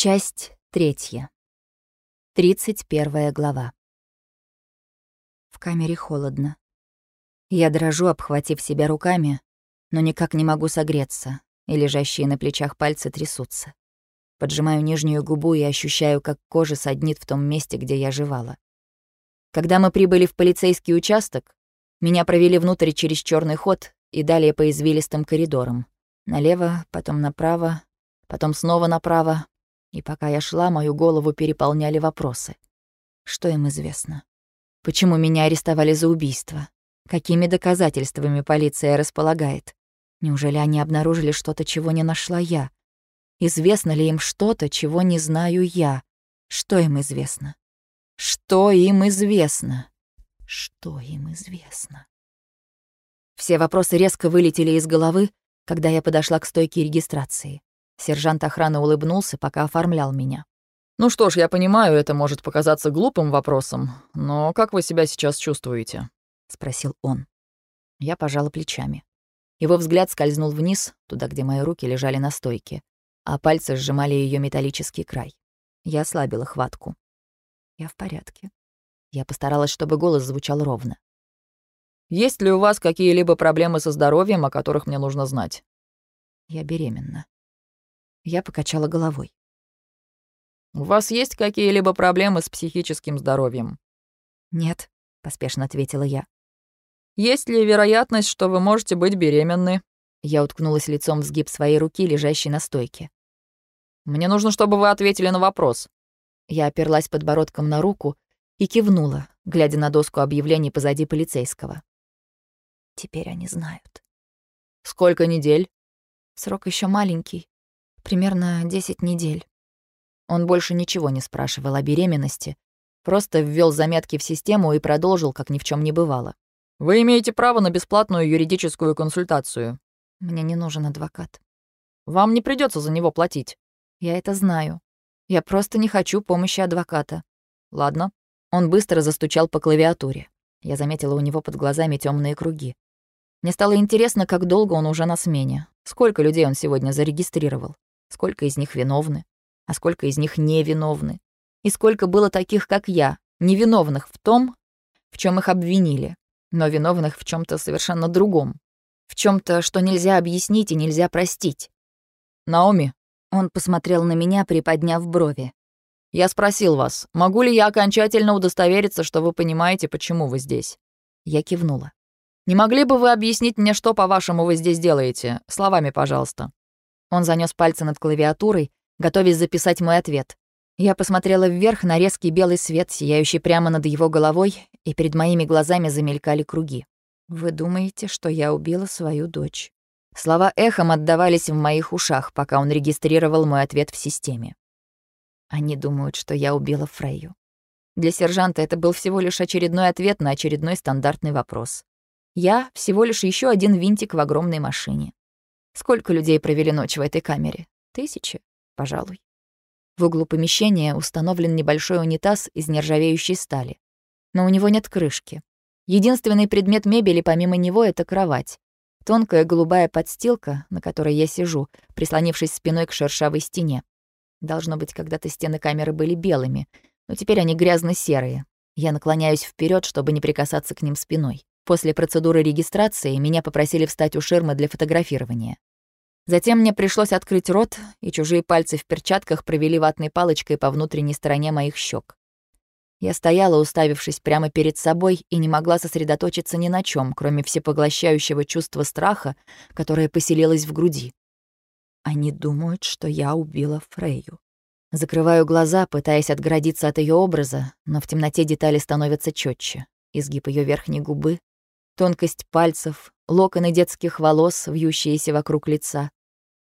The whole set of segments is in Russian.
Часть третья. Тридцать первая глава. В камере холодно. Я дрожу, обхватив себя руками, но никак не могу согреться, и лежащие на плечах пальцы трясутся. Поджимаю нижнюю губу и ощущаю, как кожа саднит в том месте, где я жевала. Когда мы прибыли в полицейский участок, меня провели внутрь через черный ход и далее по извилистым коридорам. Налево, потом направо, потом снова направо, и пока я шла, мою голову переполняли вопросы. Что им известно? Почему меня арестовали за убийство? Какими доказательствами полиция располагает? Неужели они обнаружили что-то, чего не нашла я? Известно ли им что-то, чего не знаю я? Что им известно? Что им известно? Что им известно? Все вопросы резко вылетели из головы, когда я подошла к стойке регистрации. Сержант охраны улыбнулся, пока оформлял меня. «Ну что ж, я понимаю, это может показаться глупым вопросом, но как вы себя сейчас чувствуете?» — спросил он. Я пожала плечами. Его взгляд скользнул вниз, туда, где мои руки лежали на стойке, а пальцы сжимали ее металлический край. Я ослабила хватку. Я в порядке. Я постаралась, чтобы голос звучал ровно. «Есть ли у вас какие-либо проблемы со здоровьем, о которых мне нужно знать?» Я беременна. Я покачала головой. «У вас есть какие-либо проблемы с психическим здоровьем?» «Нет», — поспешно ответила я. «Есть ли вероятность, что вы можете быть беременны?» Я уткнулась лицом в сгиб своей руки, лежащей на стойке. «Мне нужно, чтобы вы ответили на вопрос». Я оперлась подбородком на руку и кивнула, глядя на доску объявлений позади полицейского. Теперь они знают. «Сколько недель?» Срок еще маленький. Примерно 10 недель. Он больше ничего не спрашивал о беременности, просто ввел заметки в систему и продолжил, как ни в чем не бывало. «Вы имеете право на бесплатную юридическую консультацию». «Мне не нужен адвокат». «Вам не придется за него платить». «Я это знаю. Я просто не хочу помощи адвоката». «Ладно». Он быстро застучал по клавиатуре. Я заметила у него под глазами темные круги. Мне стало интересно, как долго он уже на смене. Сколько людей он сегодня зарегистрировал. Сколько из них виновны, а сколько из них невиновны. И сколько было таких, как я, невиновных в том, в чем их обвинили, но виновных в чем то совершенно другом. В чем то что нельзя объяснить и нельзя простить. «Наоми», — он посмотрел на меня, приподняв брови. «Я спросил вас, могу ли я окончательно удостовериться, что вы понимаете, почему вы здесь?» Я кивнула. «Не могли бы вы объяснить мне, что, по-вашему, вы здесь делаете? Словами, пожалуйста». Он занёс пальцы над клавиатурой, готовясь записать мой ответ. Я посмотрела вверх на резкий белый свет, сияющий прямо над его головой, и перед моими глазами замелькали круги. «Вы думаете, что я убила свою дочь?» Слова эхом отдавались в моих ушах, пока он регистрировал мой ответ в системе. Они думают, что я убила Фрейю. Для сержанта это был всего лишь очередной ответ на очередной стандартный вопрос. Я — всего лишь еще один винтик в огромной машине. Сколько людей провели ночь в этой камере? Тысячи, пожалуй. В углу помещения установлен небольшой унитаз из нержавеющей стали. Но у него нет крышки. Единственный предмет мебели помимо него — это кровать. Тонкая голубая подстилка, на которой я сижу, прислонившись спиной к шершавой стене. Должно быть, когда-то стены камеры были белыми, но теперь они грязно-серые. Я наклоняюсь вперед, чтобы не прикасаться к ним спиной. После процедуры регистрации меня попросили встать у ширмы для фотографирования. Затем мне пришлось открыть рот, и чужие пальцы в перчатках провели ватной палочкой по внутренней стороне моих щек. Я стояла, уставившись прямо перед собой, и не могла сосредоточиться ни на чем, кроме всепоглощающего чувства страха, которое поселилось в груди. Они думают, что я убила Фрейю. Закрываю глаза, пытаясь отгородиться от ее образа, но в темноте детали становятся четче. Изгиб ее верхней губы, тонкость пальцев, локоны детских волос, вьющиеся вокруг лица,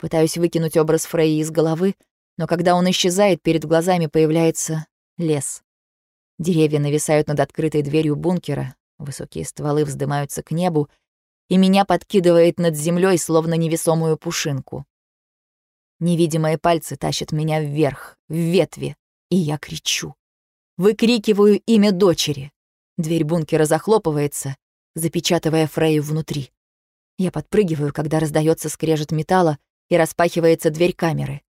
Пытаюсь выкинуть образ Фрейи из головы, но когда он исчезает, перед глазами появляется лес. Деревья нависают над открытой дверью бункера, высокие стволы вздымаются к небу, и меня подкидывает над землей, словно невесомую пушинку. Невидимые пальцы тащат меня вверх, в ветви, и я кричу. Выкрикиваю имя дочери. Дверь бункера захлопывается, запечатывая Фрейю внутри. Я подпрыгиваю, когда раздается скрежет металла, и распахивается дверь камеры.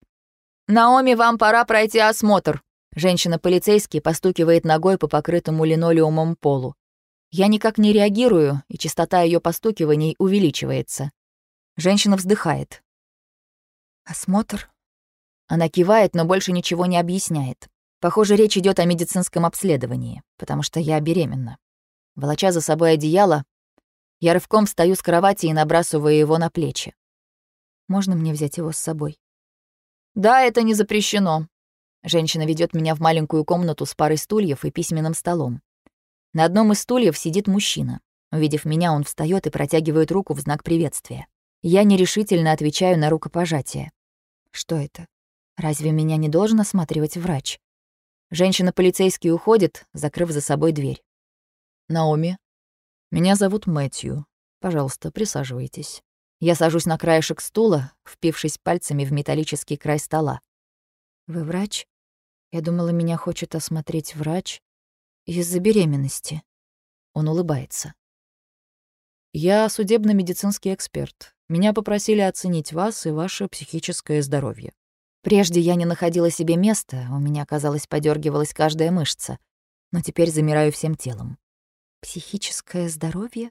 «Наоми, вам пора пройти осмотр!» Женщина-полицейский постукивает ногой по покрытому линолеумом полу. Я никак не реагирую, и частота ее постукиваний увеличивается. Женщина вздыхает. «Осмотр?» Она кивает, но больше ничего не объясняет. Похоже, речь идет о медицинском обследовании, потому что я беременна. Волоча за собой одеяло, я рывком встаю с кровати и набрасываю его на плечи. Можно мне взять его с собой? Да, это не запрещено. Женщина ведет меня в маленькую комнату с парой стульев и письменным столом. На одном из стульев сидит мужчина. Увидев меня, он встает и протягивает руку в знак приветствия. Я нерешительно отвечаю на рукопожатие. Что это? Разве меня не должен осматривать врач? Женщина-полицейский уходит, закрыв за собой дверь. Наоми, меня зовут Мэтью. Пожалуйста, присаживайтесь. Я сажусь на краешек стула, впившись пальцами в металлический край стола. Вы врач? Я думала, меня хочет осмотреть врач из-за беременности. Он улыбается. Я судебно-медицинский эксперт. Меня попросили оценить вас и ваше психическое здоровье. Прежде я не находила себе места, у меня, казалось, подергивалась каждая мышца, но теперь замираю всем телом. Психическое здоровье?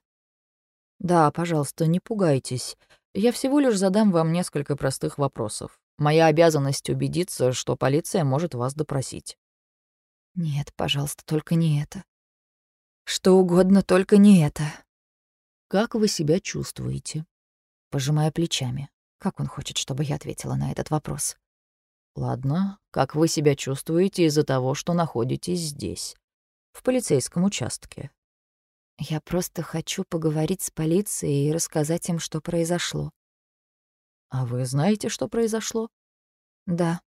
Да, пожалуйста, не пугайтесь. Я всего лишь задам вам несколько простых вопросов. Моя обязанность убедиться, что полиция может вас допросить. Нет, пожалуйста, только не это. Что угодно, только не это. Как вы себя чувствуете? Пожимая плечами. Как он хочет, чтобы я ответила на этот вопрос? Ладно, как вы себя чувствуете из-за того, что находитесь здесь, в полицейском участке? Я просто хочу поговорить с полицией и рассказать им, что произошло. А вы знаете, что произошло? Да.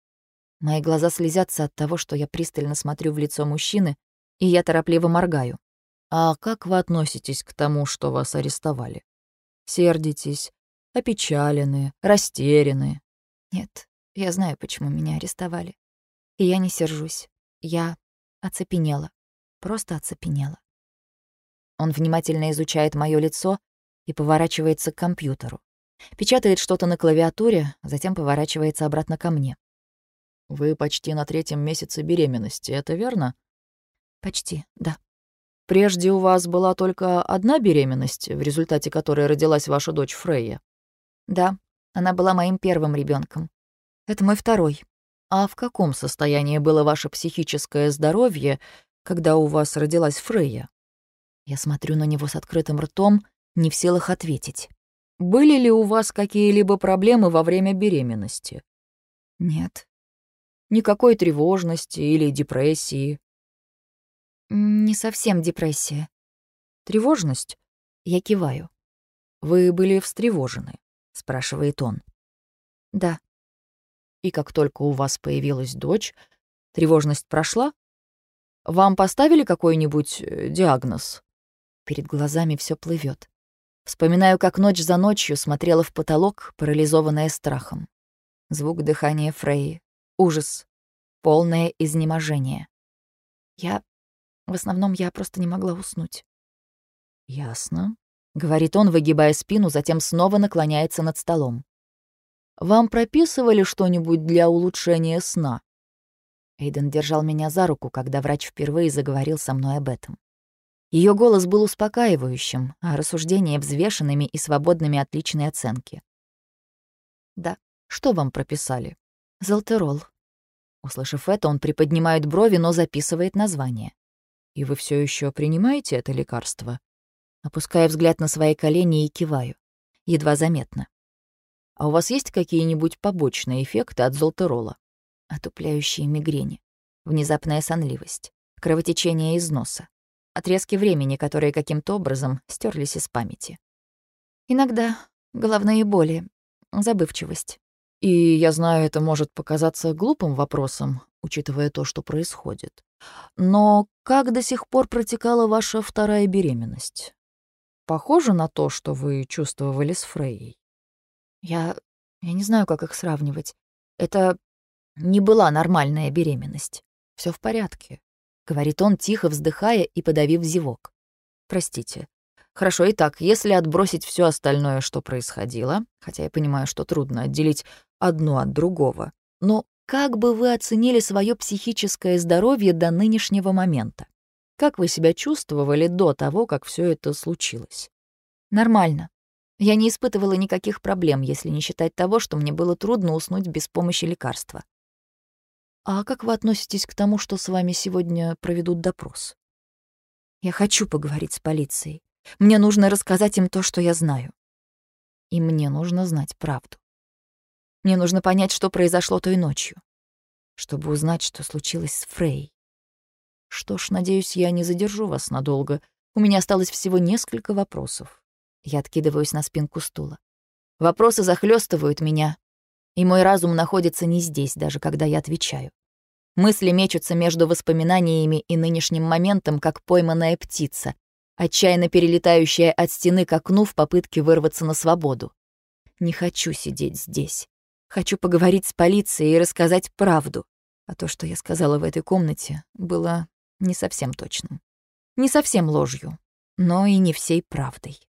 Мои глаза слезятся от того, что я пристально смотрю в лицо мужчины, и я торопливо моргаю. А как вы относитесь к тому, что вас арестовали? Сердитесь, опечалены, растеряны? Нет, я знаю, почему меня арестовали. И я не сержусь. Я оцепенела. Просто оцепенела. Он внимательно изучает моё лицо и поворачивается к компьютеру. Печатает что-то на клавиатуре, затем поворачивается обратно ко мне. «Вы почти на третьем месяце беременности, это верно?» «Почти, да». «Прежде у вас была только одна беременность, в результате которой родилась ваша дочь Фрейя?» «Да, она была моим первым ребенком. Это мой второй». «А в каком состоянии было ваше психическое здоровье, когда у вас родилась Фрейя?» Я смотрю на него с открытым ртом, не в силах ответить. «Были ли у вас какие-либо проблемы во время беременности?» «Нет». «Никакой тревожности или депрессии?» «Не совсем депрессия». «Тревожность?» Я киваю. «Вы были встревожены?» — спрашивает он. «Да». «И как только у вас появилась дочь, тревожность прошла? Вам поставили какой-нибудь э, диагноз?» Перед глазами все плывет. Вспоминаю, как ночь за ночью смотрела в потолок, парализованная страхом. Звук дыхания Фреи. Ужас. Полное изнеможение. Я... В основном я просто не могла уснуть. «Ясно», — говорит он, выгибая спину, затем снова наклоняется над столом. «Вам прописывали что-нибудь для улучшения сна?» Эйден держал меня за руку, когда врач впервые заговорил со мной об этом. Ее голос был успокаивающим, а рассуждения взвешенными и свободными от личной оценки. «Да, что вам прописали?» «Золтерол». Услышав это, он приподнимает брови, но записывает название. «И вы все еще принимаете это лекарство?» Опуская взгляд на свои колени и киваю. Едва заметно. «А у вас есть какие-нибудь побочные эффекты от золтерола?» Отупляющие мигрени, внезапная сонливость, кровотечение из носа, отрезки времени, которые каким-то образом стерлись из памяти. Иногда головные боли, забывчивость. И я знаю, это может показаться глупым вопросом, учитывая то, что происходит. Но как до сих пор протекала ваша вторая беременность? Похоже на то, что вы чувствовали с Фрейей? Я... я не знаю, как их сравнивать. Это не была нормальная беременность. Все в порядке. — говорит он, тихо вздыхая и подавив зевок. «Простите. Хорошо, итак, если отбросить все остальное, что происходило, хотя я понимаю, что трудно отделить одно от другого, но как бы вы оценили свое психическое здоровье до нынешнего момента? Как вы себя чувствовали до того, как все это случилось? Нормально. Я не испытывала никаких проблем, если не считать того, что мне было трудно уснуть без помощи лекарства. А как вы относитесь к тому, что с вами сегодня проведут допрос? Я хочу поговорить с полицией. Мне нужно рассказать им то, что я знаю. И мне нужно знать правду. Мне нужно понять, что произошло той ночью. Чтобы узнать, что случилось с Фрей. Что ж, надеюсь, я не задержу вас надолго. У меня осталось всего несколько вопросов. Я откидываюсь на спинку стула. Вопросы захлестывают меня, и мой разум находится не здесь, даже когда я отвечаю. Мысли мечутся между воспоминаниями и нынешним моментом, как пойманная птица, отчаянно перелетающая от стены к окну в попытке вырваться на свободу. Не хочу сидеть здесь. Хочу поговорить с полицией и рассказать правду. А то, что я сказала в этой комнате, было не совсем точным. Не совсем ложью, но и не всей правдой.